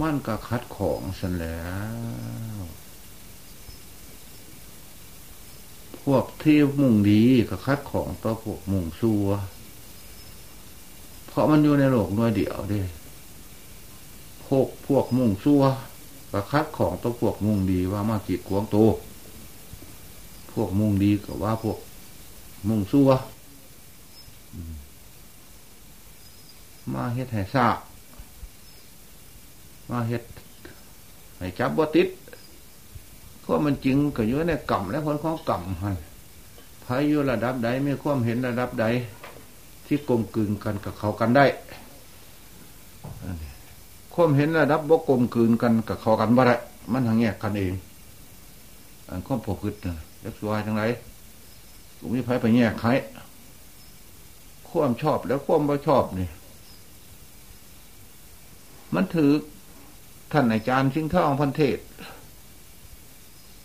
มันก็คัดของสันแล้ว พวกที่มุ่งดีก็คัดของต่อพวกมุ่งซัว เพราะมันอยู่ในโลกน้อยเดียวด้พวกพวกมุ่งซัวก็คัดของต่อพวกมุ่งดีว่ามากีดขวงโต พวกมุ่งดีก็ว่าพวกมุ่งซัวมาเฮ็ดให้ซา มาเฮ็ดให้จับบ่ติดเพราะมันจริงก็อยู่ในกรรมและคนของกรรมฮันพายุระดับใดมีความเห็นระดับใด ที่กลมกลืนกันกับเขากันได้ความเห็นระดับบ่กลมกลืนกันกับเขากันบ่ได้มันทางแยกกันเองอันความปกตินะเล็กสวยทั้งไรผมมีไพ่ไปแยกใครความชอบแล้วความไม่ชอบนี่ มันถือ ท่านอาจารย์ชิงท่องพันเทศ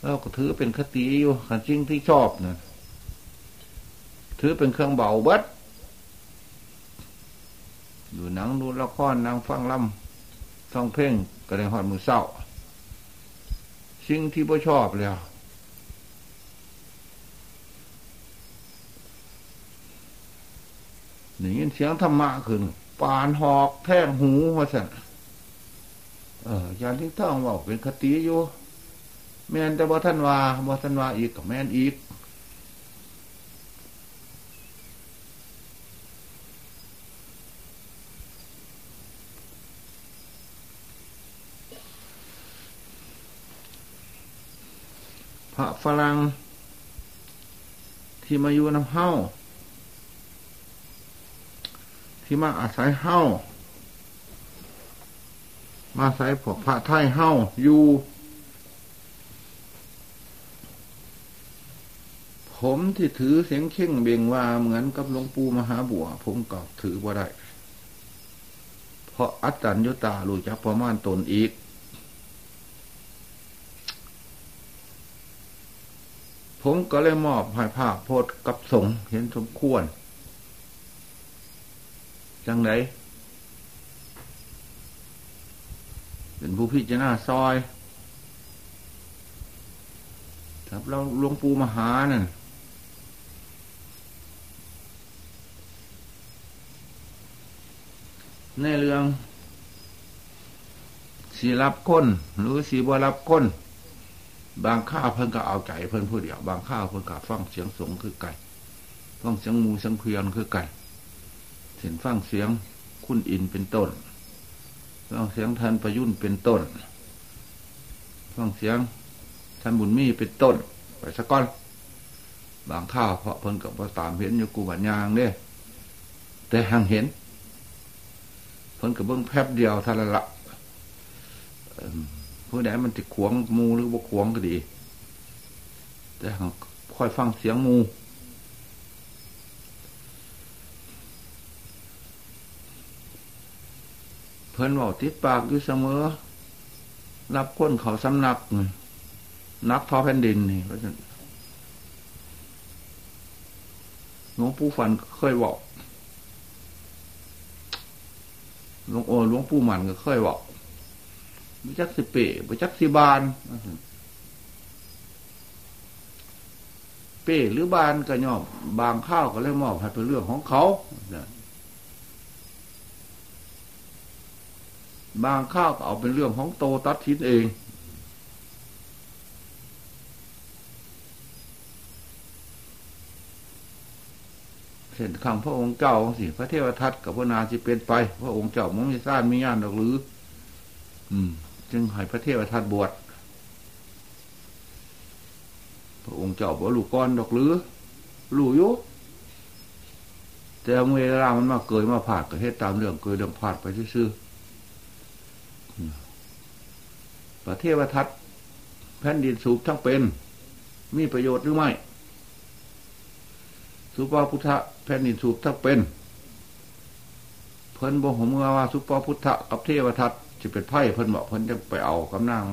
เราก็ถือเป็นคติอยู่ขันชิงที่ชอบนะถือเป็นเครื่องเบาเบัดดูหนังดูละครนางฟังลำท่องเพ่งก็ได้หอดมือเศร้า สิ่งที่พ่ชอบแล้วนี่ยินเสียงธรรมะขึ้นปานหอกแท่งหูมาสั่น เออยานที่ต้องบอกเป็นคติอยู่ แม่นแต่บ่ท่านว่าบ่ท่านว่าอีกกับแม่นอีกพระฝรั่งที่มาอยู่น้ำเฮ้าที่มาอาศัยเฮ้า มาใส่พวกพระไทยเฮ้าอยู่ผมที่ถือเสียงเข่งเบ่งว่าเหมือนกับหลวงปู่มหาบัว ผมก็ถือว่าได้ เพราะอัตตัญญตารู้จักประมาณตนอีก ผมก็เลยมอบให้ภาคโพธกับสงเห็นสมควร จังไหน เป็นผู้พิจารณาซอย ครับเราหลวงปู่มหาเนั่นในเรื่องสีรับก้น หรือสีบ่รับก้น บางข้าวเพิ่นก็เอาใจเพิ่นผู้เดียว บางข้าวเพิ่นก็ฟังเสียงสงคือไก่ฟังเสียงมูเสียงเพียนคือไก่เห็นฟังเสียงคุณอินเป็นต้น ฟังเสียงท่านประยุนเป็นต้น ฟังเสียงท่านบุญมีเป็นต้น ไปสักก้อน บางข้าวเพราะเพิ่นกับพอตามเห็นอยู่กูบัญญางเนี่ยแต่ห่างเห็น เพิ่นกับเบิ้งแพบเดียวท่านละผู้ใดมันติดขวงมูหรือบ่ขวงก็ดี แต่ค่อยฟังเสียงมู พิ่นบอกติดปากอยู่เสมอ รับก้นเขาสำนักนักทอแผ่นดินนี่เพราะฉะนั้นหลวงปู่ฟันเคยบอกหลวงโอหลวงปู่หมันก็เคยบอกบิจักสิเป๋บิจักสิบานเป้หรือบานก็ย่อมบางข้าวก็เลยมอบให้เป็นเรื่องของเขา บางข้าวก็เอาเป็นเรื่องของโตตัดทิ้นเอง เห็นคำพระองค์เจ้าสิพระเทวทัตกับพระนาสิเป็นไป พระองค์เจ้ามังมีซ่านมีญาณดอกหรือ อืม จึงให้พระเทวทัตบวชพระองค์เจ้าบอกลูกก้อนดอกหรือลูกยุแต่เวลามันมาเกิดมาผ่านก็เฮ็ดตามเรื่องเกิดเรื่องผ่านไปซื่อ ประเทวทัตแผ่นดินสูบทั้งเป็น มีประโยชน์หรือไม่ สุปาพุทธะแผ่นดินสูบทั้งเป็น เพิ่นบอกผมว่าสุปาพุทธะกับเทวทัตจะเป็นไพ่เพิ่นบอกเพิ่นจะไปเอากำนาง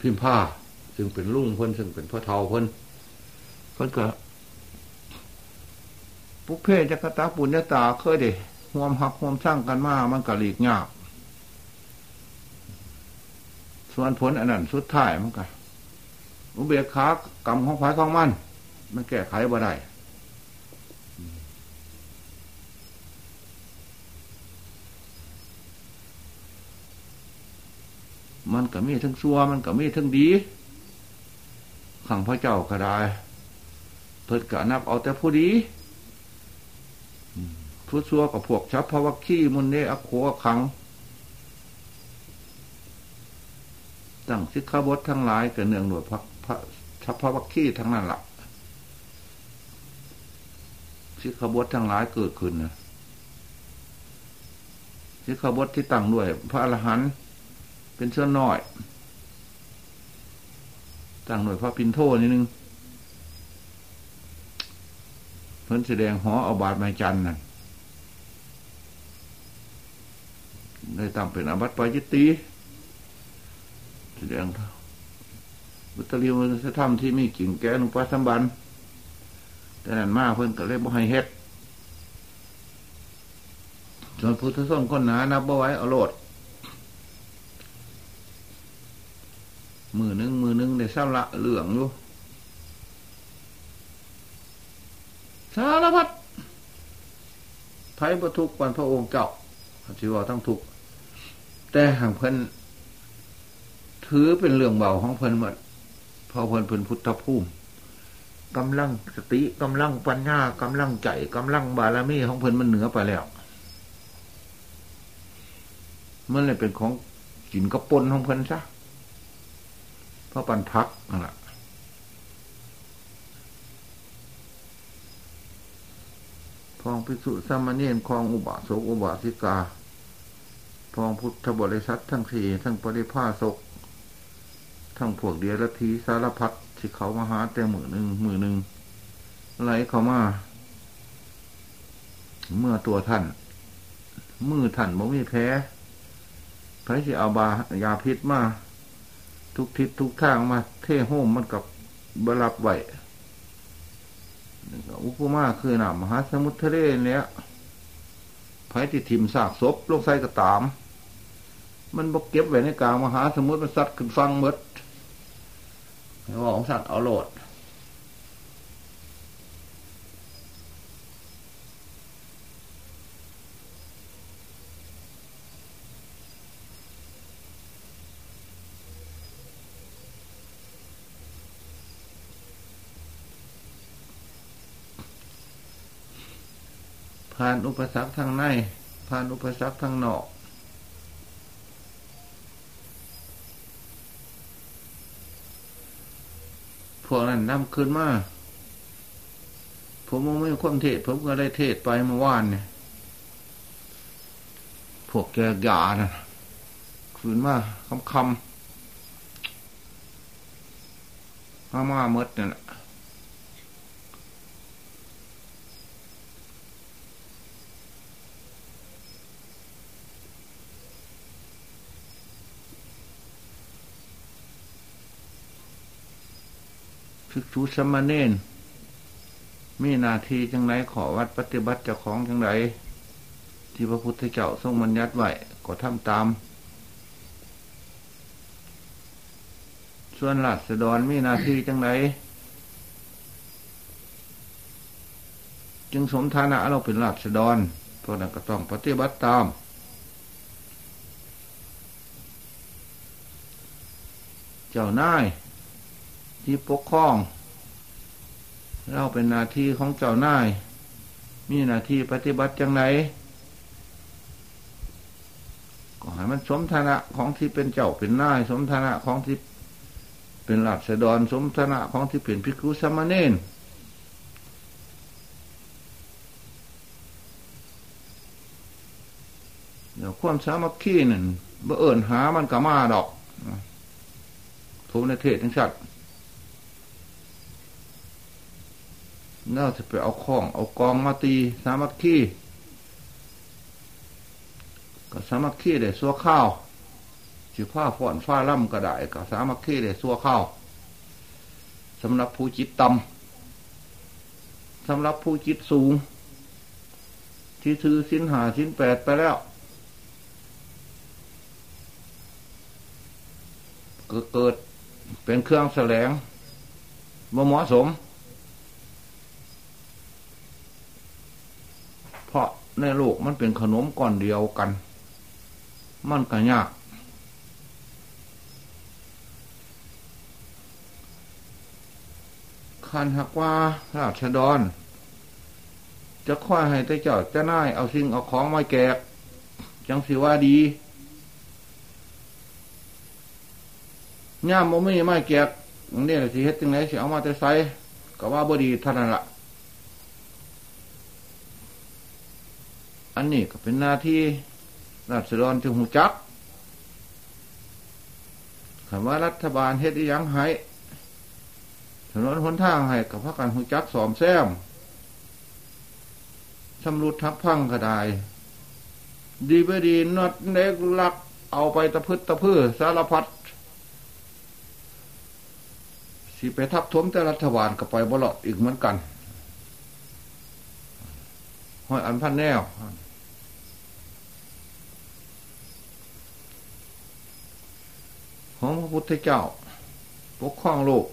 พิมพ์ผ้า ซึ่งเป็นลุงเพิ่นซึ่งเป็นพ่อเทาเพิ่นเพิ่นก็ปุกเพจักตาปุญญาตาเคยเด้ห่วมหักห่วมสร้างกันมา มันก็หลีกยาก ส่วนผลอันนั้นสุดท้ายมันกันอุเบกขากรรมของฝ่ายของมัน มันแก้ไขบ่ได้มันก็มีทั้งซัวมันก็มีทั้งดีขังพระเจ้าก็ได้เพิ่นกะนับเอาแต่ผู้ดีผู้ซัวกับพวกชับพระวักขี้มุนเนอโคขัง ตั้งสิกขาบททั้งหลายกับเนืองหนวดพระพระชัพพระวักขี้ทั้งนั้นละ่ะสิกขาบททั้งหลายเกิดขึ้นนะสิกขาบทที่ตั้งด้วย พระอรหันต์เป็นเชื้อน้อยตั้งหน่วยพระปินโทนิดนึงเพิ่นแสดงหอเอาบาดไม้จันนั่นได้ตั้งเป็นอาบัติปายิตี แสดงบุตรีมันจะทำที่มีกิ่งแก้นุปัสสัมบันแต่นั้นมากเพิ่นก็เลยบ่ให้เฮ็ดส่วนพุทธส้นคนหนานับบ่ไว้เอาโลดมือนึงมือนึงได้สาละเหลืองอยู่สารพัดไพ่ประทุกวันพระองค์เจ้าจีว่าต้องถูกแต่ห่างเพิ่น ถือเป็นเรื่องเบาของเพิ่นหมดพอเพิ่นเป็นพุทธภูมิกำลังสติกำลังปัญญากำลังใจกำลังบารมีของเพิ่นมันเหนือไปแล้ว มันเลยเป็นของกินกระปนของเพิ่นซะพระปันพักนั่นแหละพองพิสุสามเณรคลองอุบาสกอุบาสิกาพองพุทธบริษัททั้งสี่ทั้งปริภาสก ทั้งพวกเดียรทีสารพัดที่เขามาหาแต่มือหนึ่งมือหนึ่งไหลเขามา เมื่อตัวท่าน มือท่านบ่มีแพ้พระสิเอาบายาพิษมา ทุกทิศทุกทางมา เท่โฮมมันกับบรับไหวอุปมาคือหนามหาสมุทรทะเลเนี้ยไผ่ที่ทิมสากศพลงใส่กระตาม มันบกเก็บไว้ในกลางมหาสมุทรมันสัตว์ขึ้นฟังเมด ว่าของสัตว์เอาโหลด ผ่านอุปสรรคทางใน ผ่านอุปสรรคทางนอก พวกนั้นนำขึ้นมาผมไม่มีความเทศ ผมก็ได้เทศไปเมื่อวานเนี่ย พวกแกยานะขึ้นมาคำคำมามาเมดเนี่ยภิ กษุสมณเณรมีนาทีจังไรขอวัดปฏิบัติเจ้าของจังไรที่พระพุทธเจ้าทรงบัญญัติไว้ก็ทำตาม ส่วนหลัดสดอนมีนาทีจังไรจึงสมฐานะเราเป็นหลัดสดอนเพราะนั้นก็ต้องปฏิบัติตามเจ้านาย ที่ปกครอง เราเป็นหน้าที่ของเจ้านาย มีหน้าที่ปฏิบัติจังไหนก็ให้มันสมฐานะของที่เป็นเจ้าเป็นนาย สมฐานะของที่เป็นหลักเสดอนสมฐานะของที่เป็นพิคุสมณเณรเดี๋ยวความสามัคคีนั่นบ่เอิญหามันก็มาดอกผมในเทศทั้งชั ดน่าจะไปเอาของเอากองมาตี สามัคคีก็สามัคคีได้ซัวข้าวสิผ้าฝอนฟ้าล่ำก็ได้ก็สามัคคีได้ซัวข้าวสำหรับผู้จิตต่ำสำหรับผู้จิตสูง ที่ถือสินหาสินแปดไปแล้วเกิดเป็นเครื่องแสลงบ่เหมาะสม เพ ราะในโลกมันเป็นขนมก่อนเดียวกัน มันก็ยาก คันหักว่าราชดรจะค่อยให้แต่เจ้าจะน่ายเอาสิ่งเอาของมาแกกจังสิว่าดีย่ามบ่มีไม่แกกนี่สิเฮ็ดจังไหนสิเอามาแต่ใส่ก็ว่าบ่ดีเท่านั้นละ อันนี้ก็เป็นหน้าที่ราษฎรจึงหูจักคำว่ารัฐบาลเฮ็ดยังให้ถนนหนทางให้กับพระกันหุจักสอมแซมชำรุดทับพังก็ได้ดีไม่ดีนอดเล็กลัก เอาไปตะพืชตะพื้สารพัดสิไปทับทมแต่รัฐบาลก็ไปบลอดอีกเหมือนกันห้อยอันพันแนว ของพระพุทธเจ้า ปกครองโลก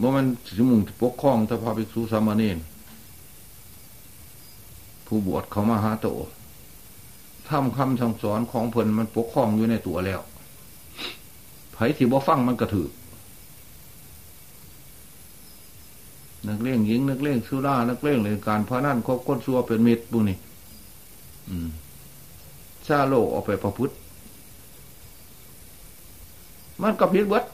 ว่ามันสมุงปกครองถ้าพภิกษุสามเณรผู้บวชเขามาหาโตทำคำสั่งสอนของเพิ่นมันปกครองอยู่ในตัวแล้วไผที่บ่ฟังมันกระถือนักเล่งยิงนักเล่งสุรานักเล่งเลยการพานั่นคบก้นซัวเป็นมิตรบุนี่ชาโลกออกไปประพฤติ มันก็ผิดเบิด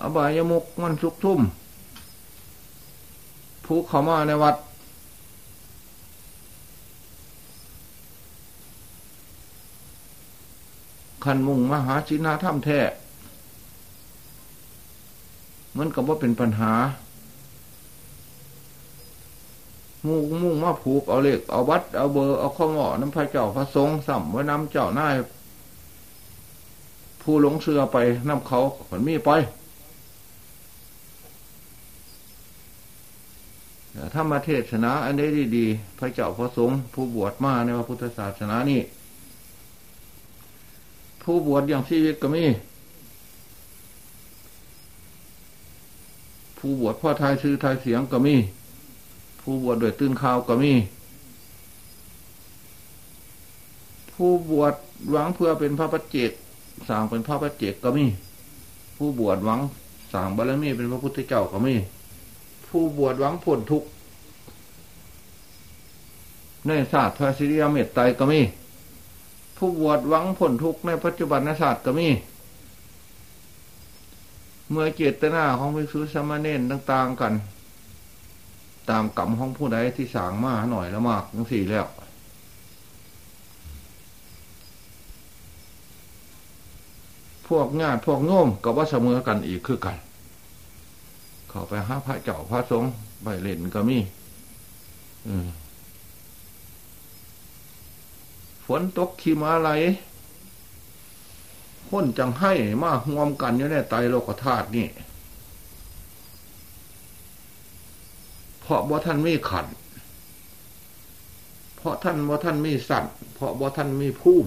อบายมุกมันสุกทุ่ม ผู้เข้ามาในวัด ขันมุ่งมหาชินาถ้ำแท้มันก็ว่าเป็นปัญหา มุ่งมุ่งมาผูกเอาเหลขเอาวัด เอาเบอร์ เอาข้อหมอน้ำพระเจ้าพระสงฆ์สัมไว้น้ำเจ้าหน้า ผู้หลงเสือไปน้ำเขาผลมีไปถ้ามาเทศนาอันนี้ดีๆพระเจ้าพระสงฆ์ผู้บวชมาในพระพุทธศาสนานี่ ผู้บวชอย่างชีวิตก็มี ผู้บวชพ่อทายชื่อทายเสียงก็มี ผู้บวชโดยตื่นข่าวก็มี ผู้บวชหวังเพื่อเป็นพระปัจเจก สร้างเป็นพระปัจเจกก็มี ผู้บวชหวังสร้างบารมีเป็นพระพุทธเจ้าก็มี ผู้บวชหวังผลทุกในศาสตร์พระสิริยเมตไตรก็มี ผู้บวชหวังผลทุกในปัจจุบันศาสตร์ก็มี เมื่อเจตนาของภิกษุสมณเณรต่าง ๆ กัน ตามกรรมของผู้ใดที่สางมาหน่อยละมากทั้งสี่แล้ว วกญาติพวกโน้มกับว่าเสมอกันอีกคือกัน เขาไปหาพระเจ้าพระสงฆ์ไปเล่นก็มีฝนตกขีมาไหลคนจังให้มาห่วมกันอยู่ในไตโลกธาตุนี่เพราะบ่ท่านไมีขัน เพราะท่านบ่ท่านไมีสั่นเพราะบ่ท่านไมีพุ่ม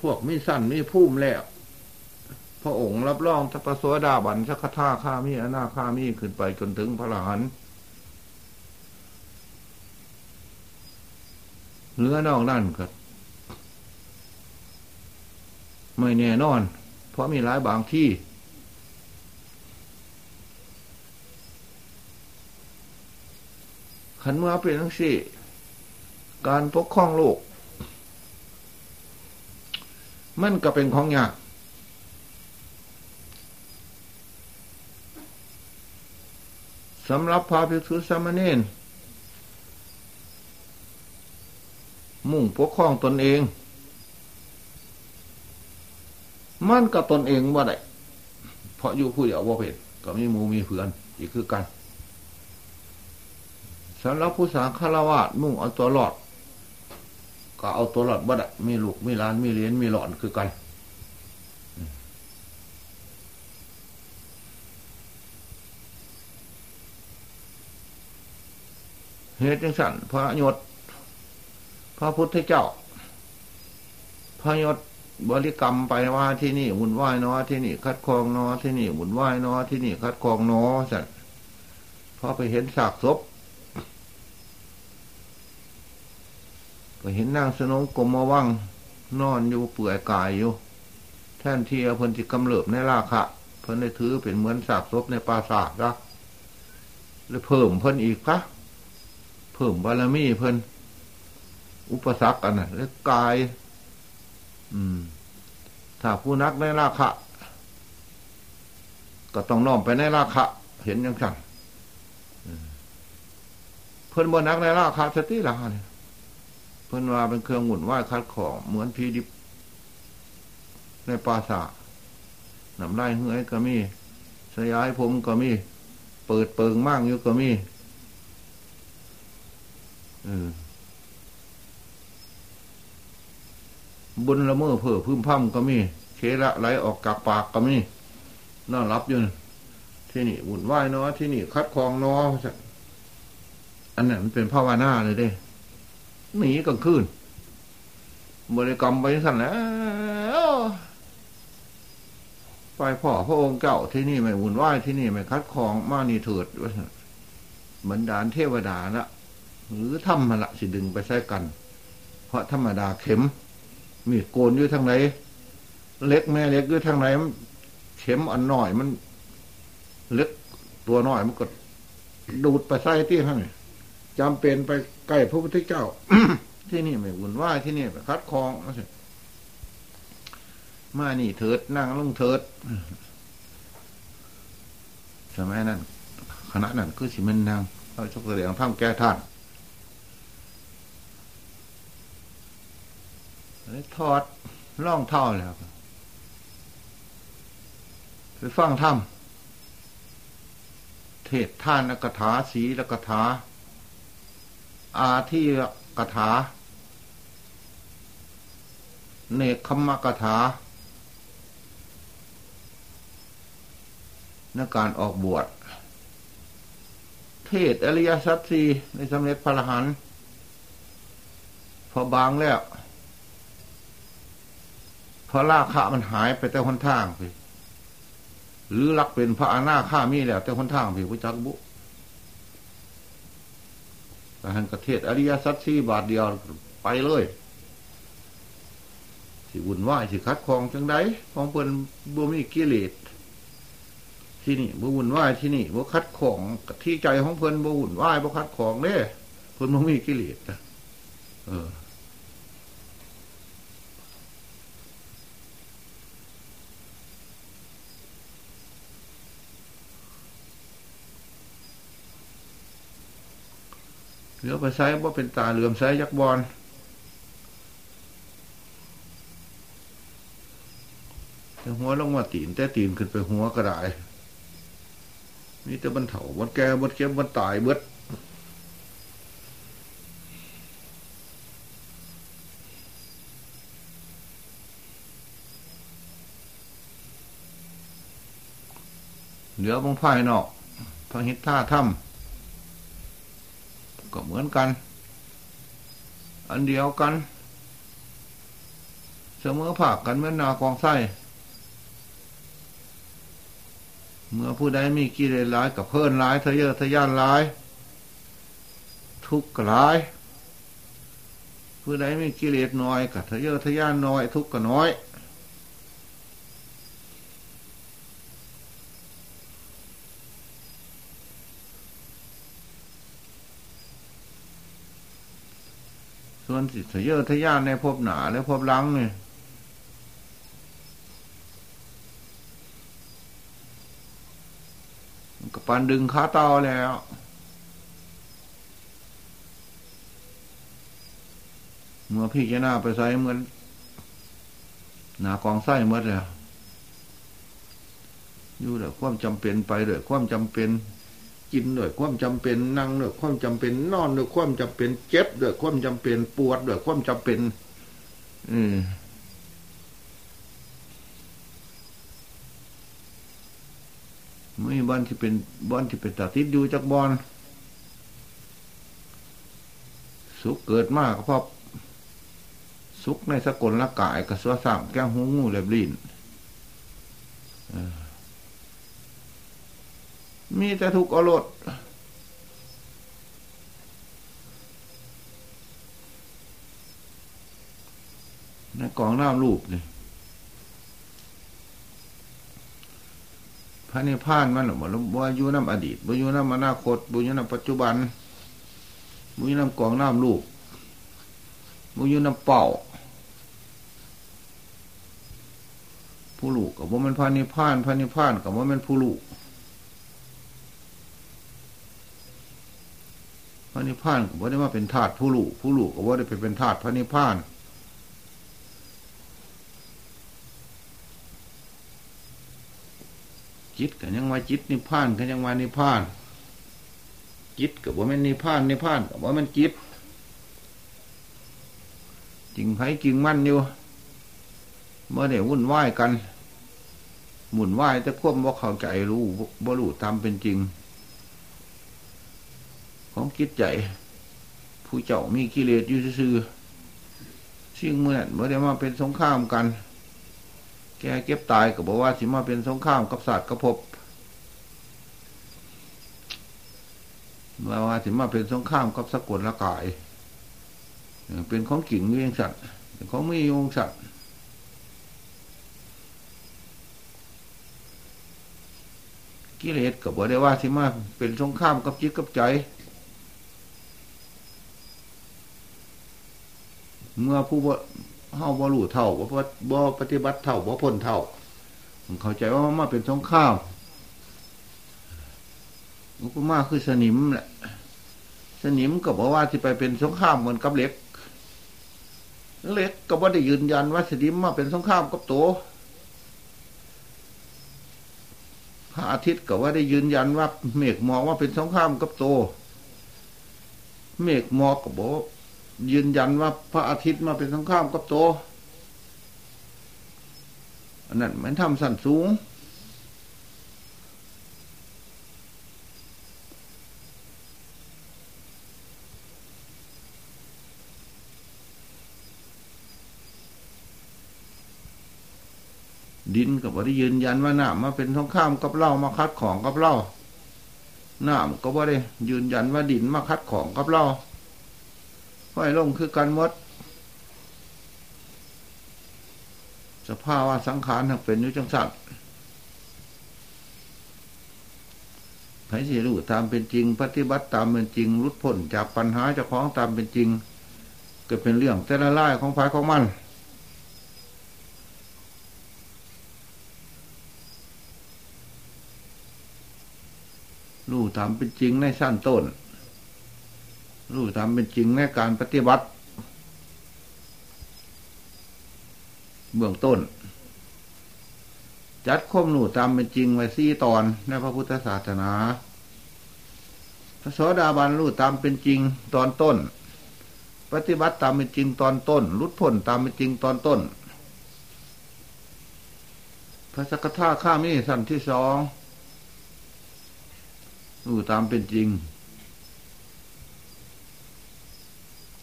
พวกมีสั่นมีพุ่มแล้ว พระองค์รับรองทัพโสดาบันสักท่าข้ามีอนาข้ามีขึ้นไปจนถึงพระหลานเนื้อนอกนั่นก็ไม่แน่นอน เพราะมีหลายบางที่ ขันเมื่อเป็นทั้งสี่ การปกครองโลก มันก็เป็นของยากสำหรับพระภิกษุสามเณรมุ่งปกครองตนเอง มันกับตนเองว่าได้เพราะอยู่ผู้เดียวว่าเป็นก็มีมูมีเพื่อน อีกคือกันสำหรับผู้สาคารวะมุ่งเอาตัวหลอด ก็เอาตัวหลอดบ่ได้มีลูกมีล้านมีเลี้ยนมีหลอนคือกันเหตุจังสันพระยศพระพุทธเจ้า พระยศบริกรรมไปว่าที่นี่หุ่นไหวนอที่นี่ คัดคองนอที่นี่หุ่นไหวนอที่นี่ คัดคองนอสัตว์พอไปเห็นสากศพ ไปเห็นนางสนงกลมมาวังนอนอยู่เปื่อยกายอยู่แท่นที่เพิ่นที่กำเริบในราคะเพิ่นได้ถือเป็นเหมือนสากศพในปราสาทละแล้วเพิ่มเพิ่นอีกคะเพิ่มบารมีเพิ่นอุปสรรคอันนั้นแล้วกาย อืม ถ้าผู้นักในราคะก็ต้องน้อมไปในราคะ เห็นยังสั่งเพิ่นบนนักในราคะสติละเนี่ย เพิ่นว่าเป็นเครื่องหมุนไหวคัดของ เหมือนพีดิบ ในปราสาทน้ำลายเหื่อยก็มีสยายผมก็มี เปิดเปิงมั่งอยู่ก็มีบุญละเมอเพื่อพึ่มพ่ำก็มีเคละไหลออกจากปากก็มีน่ารับอยู่ที่นี่หุ่นไหวเนาะที่นี่คัดคลองเนาะอันนั้นมันเป็นภาวนาเลยเด้ หนีกลางคืนบริกรรมไปสั่นแล้วไปพ่อพระองค์เจ้าที่นี่ไม่หุ่นไหวที่นี่ไม่คัดคลองมานี่เถิดเหมือนดานเทวดาละหรือทำมาละสิดึงไปใช้กัน เพราะธรรมดาเข็ม มีดโกนอยู่ทางไหน เล็กแม่เล็กอยู่ทางไหนเข็มอันหน่อยมัน เล็กตัวน้อยมันก็ดูดไปใส่ที่ท่างน จำเป็นไปใกล้พระพุทธเจ้าที่นี่ไม่วุ่นวายที่นี่คัดคลองมานี่เถิดนั่งลงเถิดสมัยนั้นคณะนั้นคือสิมันนางเราชกแสดงท่ามแก้ท่านทอดล่องเท่าแล้วไปฟังธรรมเทศท่านกถาสีละกถา อาที่กถา เนคขมกถาในการออกบวช เทศอริยสัจสีในสำเร็จพระรหันพอบางแล้ว พอลาคะมันหายไปแต่คนทางไปหรือรักเป็นพระอาณาข้ามีแล้วแต่คนทางผิวจักบุ แต่หันกระเทศอริยสัจสี่บาทเดียวไปเลย สิวุ่นวายสิคัดคองจังไดของเพิ่นบ่มีกิเลสที่นี่บ่วุ่นวายที่นี่บ่คัดของที่ใจของเพิ่นบ่วุ่นวายบ่คัดของเด้เพิ่นบ่มีกิเลสเออ เหลือไปใช้ว่าเป็นตาเหลื่อมใช้ยักบอลแต่หัวลงมาตีนแต่ตีนขึ้นไปหัวก็ได้นี่แต่บันเถาบันแก่บันเก็บบันตายเบิดเหลือบงภายนอกพระหิทธาถ้ำ เหมือนกัน อันเดียวกัน เสมอผักกันเมื่อนากองไส้เมื่อผู้ใดมีกิเลสร้ายกับเพิ่นร้ายทะเยอทะยานร้าย ทุกข์ร้าย ผู้ใดมีกิเลสน้อยกับทะเยอทะยานน้อย ทุกข์ก็น้อย ส่วนสิเยอะทะยานในพบหนาและพบลังเนี่ยก็ปันดึงขาเตาแล้ว เมื่อพี่แกหน้าไปใส่เหมือนหนากองไส้เมื่อเลยอยู่เดี๋ยความจำเป็นไปเดี๋ยความจำเป็น กินด้วยความจำเป็นนั่งด้วยความจำเป็นนอนด้วยความจำเป็นเจ็บด้วยความจำเป็นปวดด้วยความจำเป็น อืมไม่บ้านที่เป็นบ้านที่เป็นตาติดอยู่จากบอลสุขเกิดมากเพราะสุขในสกุลละกายกระสวสั่งแก้งหูงูเล็บลิ้น มีแต่ทุกข์อรดในกองน้ำรูปนี่พระนิพพานมันหรือว่าอยู่น้ำอดีตบ่อยู่น้ำอนาคตบ่อยู่น้ำปัจจุบันบ่อยู่น้ำกองน้ำรูปบ่อยู่น้ำเป่าผู้ลูกกับว่ามันพระนิพพานพระนิพพานกับว่ามันผู้ลูก พระนิพพานกับว่าได้มาเป็นธาตุผู้ลูกผู้ลูกกับว่าได้ไปเป็นธาตุพระนิพพานจิตกันยังว่าจิตนิพพานกันยังว่านิพพานจิตกับว่ามันนิพพานนิพพานกับว่ามันจิตจริงไผ่จริงมั่นอยู่เมื่อได้วุ่นวายกันหมุนวายแต่ควบว่าเข้าใจรู้บ่รู้ตามเป็นจริง ของคิดใจ ผู้เจ้ามีกิเลสอยู่ซื่อสิ่งเมื่อนั้นเมื่อได้มาเป็นสงครามกัน แกเก็บตายก็บอกว่าสิมาเป็นสงครามกับศาสตร์กระพบมาว่าสิมาเป็นสงครามกับสกุลละกาย เป็นของกิ่งมีองสัตว์เของมีองสัตว์กิเลสก็บอกได้ว่าสิมาเป็นสงครามกับจิตกับใจ เมื่อผู้เฮาบ่รู้เท่าบ่บ่ปฏิบัติเท่าบ่พ้นเท่าเข้าใจว่ามาเป็นสงครามอุมาคือสนิมแหละ สนิมก็บอกว่าที่ไปเป็นสงครามเหมือนกับเหล็กเหล็กก็บ่ได้ยืนยันว่าสนิมมาเป็นสงครามกับโตพระอาทิตย์ก็ว่าได้ยืนยันว่า เมฆหมองว่าเป็นสงครามกับโต เมฆหมอกก็บอก ยืนยันว่าพระอาทิตย์มาเป็นสงครามกับโต อันนั้นมันทำสั้นสูง ดินกับบได้ยืนยันว่าน้ำมาเป็นสงครามกับเล่ามาคัดของกับเล่าน้ำก็บ่ได้ยืนยันว่าดินมาคัดของกับเล่า ไฟลงคือกันมด สภาพว่าสังขารทั้งเป็นยุจังสัตว์ไผสิรู้ตามเป็นจริง ปฏิบัติตามเป็นจริงรุดพ้นจากปัญหาจ้าของตามเป็นจริงก็เป็นเรื่องแต่ละไล่ของฝ่ายของมันรู้ตามเป็นจริงในสั้นต้น รู้ตามเป็นจริงในการปฏิบัติ เบื้องต้น จัดข้อมหนูตามเป็นจริงไว้สี่ตอนในพระพุทธศาสนา พระโสดาบันรู้ตามเป็นจริงตอนต้น ปฏิบัติตามเป็นจริงตอนต้นรุดพ้นตามเป็นจริงตอนต้น พระสกทาข้ามีสันที่สองรู้ตามเป็นจริง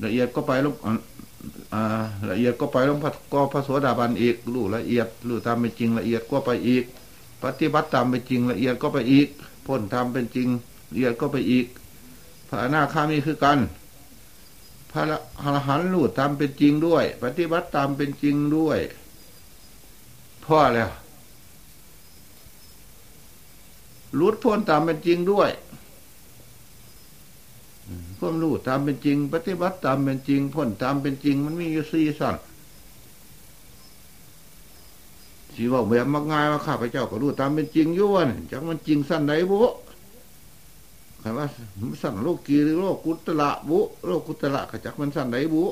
ละเอียดก็ไปลงละเอียดก็ไปลงก็พระสวสดาบันอีกรู้ละเอียดรู้ตามเป็นจริงละเอียดก็ไปอีก ปฏิบัติตามเป็นจริงละเอียดก็ไปอีกพ้นตามเป็นจริงละเอียดก็ไปอีก พระอนาคามีคือกันพระอรหันต์รู้ตามเป็นจริงด้วย ปฏิบัติตามเป็นจริงด้วยพ่อแล้วรุดพ้นตามเป็นจริงด้วย ความรู้ตามเป็นจริง ปฏิบัติตามเป็นจริงพ้นตามเป็นจริง มันมีอยู่สี่สั่นสีว่าแบบมักง่ายว่าข้าพเจ้าก็รู้ตามเป็นจริงยุ่นจักมันจริงสั้นไหนบุใครว่าสั้นโลกกีหรือโลกกุตละบุโลกกุตละขจักมันสั้นไหนบุ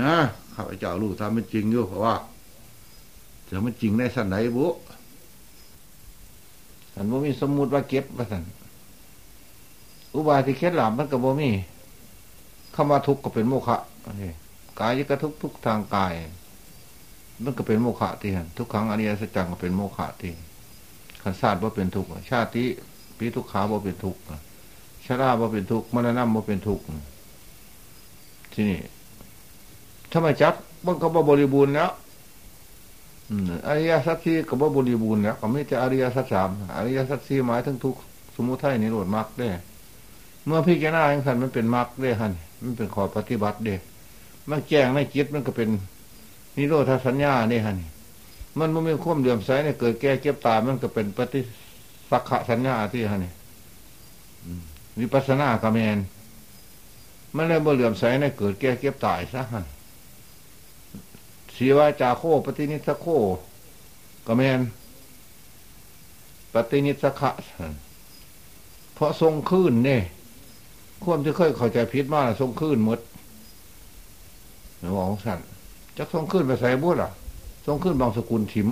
นะข้าพเจ้ารู้ตามเป็นจริงอยู่เพราะว่าจะมันจริงในสั้นไหนบุ อันบ่มีสมมุติว่าเก็บว่าสันอุบายที่เคล็ดลับมันกับบ่มีคำว่าทุกข์ก็เป็นโมฆะกายก็ทุกทุกทางกาย มันก็เป็นโมฆะที่หันทุกครั้งอริยสัจจังก็เป็นโมฆะที่ขันศาสตร์ว่าเป็นทุกข์ชาติปีทุกขาว่าเป็นทุกข์ชราบ่เป็นทุกข์มรณะบ่เป็นทุกข์ที่นี่ถ้าไม่จักมันก็บ่บริบูรณ์แล้ว อริยสัจสี่ก็บ่บริบูรณ์แล้วก็ไม่จะอริยสัจสามอริยสัจสี่หมายถึงทุกสมุทัยนิโรธมรรคได้ เมื่อพี่แกหน้าอย่างสันมันเป็นมรรคได้ฮันมันเป็นขอปฏิบัติเด้มันแจ้งในจิตมันก็เป็นนิโรธสัญญาเนี่ยฮันมันมันมีความเหลื่อมใสเนี่ยเกิดแก่เก็บตายมันก็เป็นปฏิสักขะสัญญาที่ฮันนี่วิปัสนากรรมนมันเลยบ่เหลื่อมใสเนี่ยเกิดแก่เก็บตายซะฮัน สีวาจาโคปฏินิสโคกรรมนปฏินิสขะเพราะทรงขึ้นเนี่ยควมจะเคยเข้าใจพิษมากทรงขึ้นมดหลวงสันจักทรงขึ้นไปใส่บุตรอะ ทรงขึ้นบางสกุลถิม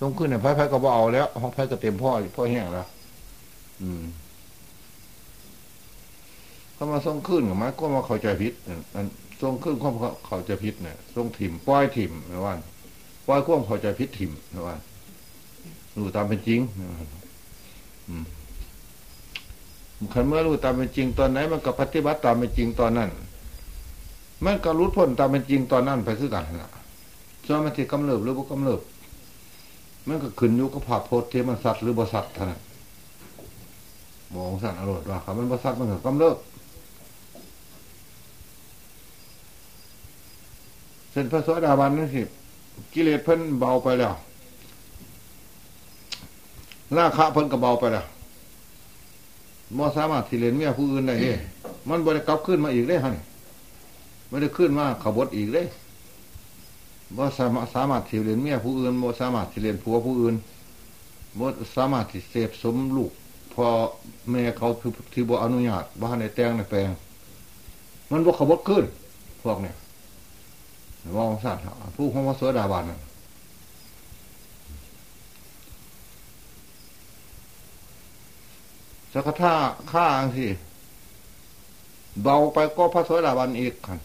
ทรงขึ้นเนี่ยไพ่ไพ่ก็บ่เอาแล้วห้องไพ่ก็เต็มพ่อพ่อแห้งแล้วอืมเขามาทรงขึ้นกับมันก็มาเข้าใจพิษอัน ทรงขึ้นความเขาใจพิษเนี่ยทรงถิ่มป้อยถิ่มนะว่าป้อยความเขาใจพิษถิ่มนะว่ารู้ตามเป็นจริงอืมขันเมื่อรู้ตามเป็นจริงตอนไหน มันก็ปฏิบัติตามเป็นจริงตอนนั้น มันก็รู้พ้นตามเป็นจริงตอนนั้นไปคือกันนะส่วนมันที่กำเริบหรือบ่กำเริบมันก็ขึ้นอยู่กับภาพโพสที่มันสัตว์หรือบสัตว์เท่านั้นมองสัตว์อรรถว่าครับมันบสัตว์มันก็กำเริบ เส้นพระสวสดาบันนั่นสิกิเลสเพิ่นเบาไปแล้วราคะเพิ่นก็เบาไปแล้วมอสามารถที่เรนเมียผู้อื่นได้เองมันบริกลับขึ้นมาอีกได้ฮะไม่ได้ขึ้นมาขบวอีกเลยว่สามารถสามารถที่เรนเมียผู้อื่นบ่สามารถที่เรนผัวผู้อื่นบ่สามารถที่เสพสมลูกพอแม่เขาที่บ่อนุญาตบ้านในแตงในแปลง มันบ่ขบวขึ้นพวกเนี่ย ว่าสัตว์ผู้ของว่าสวดาบานนั่นสักท่าข้าอังสิเบาไปก็พระสวสดาวันอีกคัน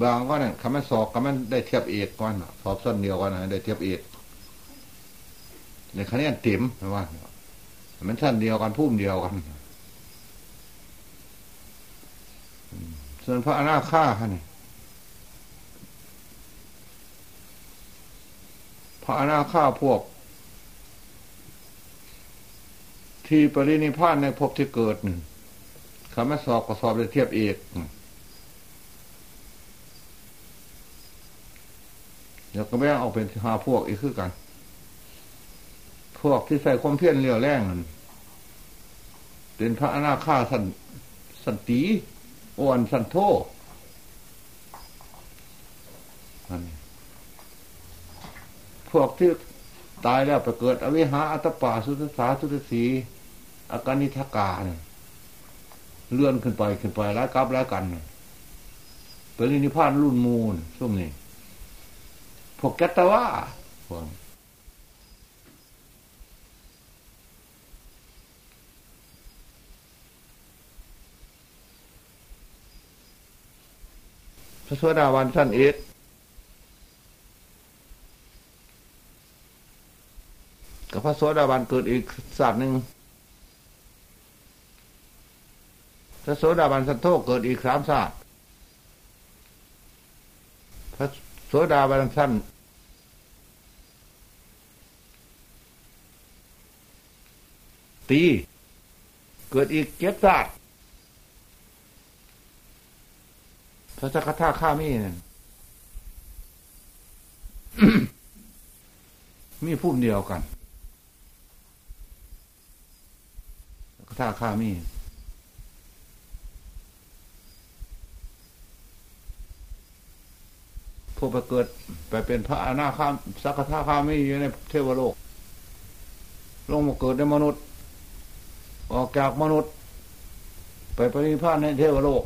บางก็เนี่ยคำมันสอบคำมันได้เทียบเอกก่อนสอบส้นเดียวกันนะได้เทียบเอกในคะแนนเต็มนะว่ามันชั้นเดียวกันพุ่มเดียวกัน ส่วนพระอนาคาค่ะนี่ พระอนาคาพวก ที่ปรินิพานในภพที่เกิดหนึ่งคำว่าสอบก็สอบได้เทียบเอกเดี๋ยวก็ไม่เอาเป็นหาพวกอีกคือกัน พวกที่ใส่ความเพียรเรียวแรงเป็นพระอนาคาสันสันตีอ่อนสันโท พวกที่ตายแล้วไปเกิด อวิหาอัตปาสุตสาสุตสีอาการนิทกาเนี่ยเลื่อนขึ้นไปขึ้นไปแล้วกลับแล้วกันเป็นนิพพานรุ่นมูลช่วงนี้พวกแกตว่าพวกพระสวสดาวันสั้นเอ็ด กับพระสวสดาวันเกิดอีกศาสตร์หนึ่งพระโสดาบันสันโธเกิดอีกสามศาสตร์พระโสดาบันสั้นตีเกิดอีกเจ็ดศาสตร์พระสักทาข้ามีนั่นมีพุ่มเดียวกัน ท่าข้ามีผู้ไปเกิดไปเป็นพระอนาคามสักทาคามีอยู่ในเทวโลก ลงมาเกิดในมนุษย์ ออกจากมนุษย์ ไปปริพานในเทวโลก